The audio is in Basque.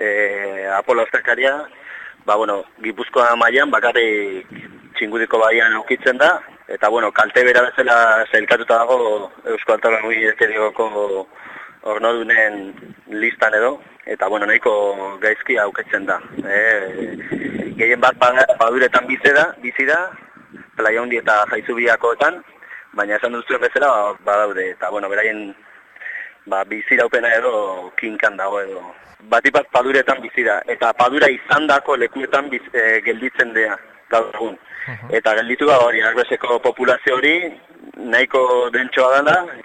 e, Apolo Aztakaria, ba, bueno, Gipuzkoa mailan bakarrik txingudiko baian aukitzen da, eta, bueno, kalte bera bezala zailkatuta dago Eusko Altalanui Eterioko ornodunen listan edo, eta, bueno, nahiko gaizki aukitzen da. E, gehien bat baduretan bizi da, bizi da, playa hundi eta jaizubiakoetan, baina esan duzuen bezala badaude, eta, bueno, beraien ba, biziraupena edo kinkan dago edo. Batipat paduretan bizira, eta padura izan dako lekuetan biz, e, gelditzen dea gaur egun. Eta gelditu da hori, arbezeko populazio hori, nahiko dentsoa dela,